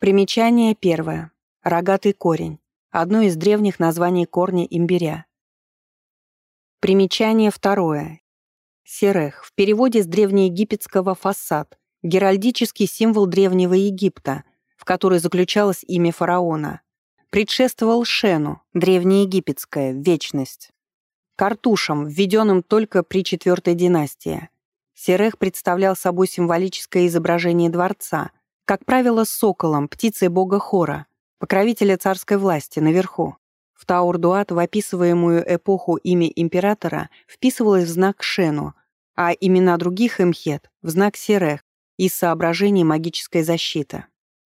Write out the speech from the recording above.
Примечание первое. Рогатый корень. Одно из древних названий корня имбиря. Примечание второе. Серех. В переводе с древнеегипетского «фасад». Геральдический символ Древнего Египта, в который заключалось имя фараона. Предшествовал Шену, древнеегипетская, вечность. Картушам, введенным только при четвертой династии. Серех представлял собой символическое изображение дворца, как правило, с соколом, птицей бога Хора, покровителя царской власти, наверху. В Таурдуат в описываемую эпоху имя императора вписывалось в знак Шену, а имена других имхет — в знак Серех из соображений магической защиты.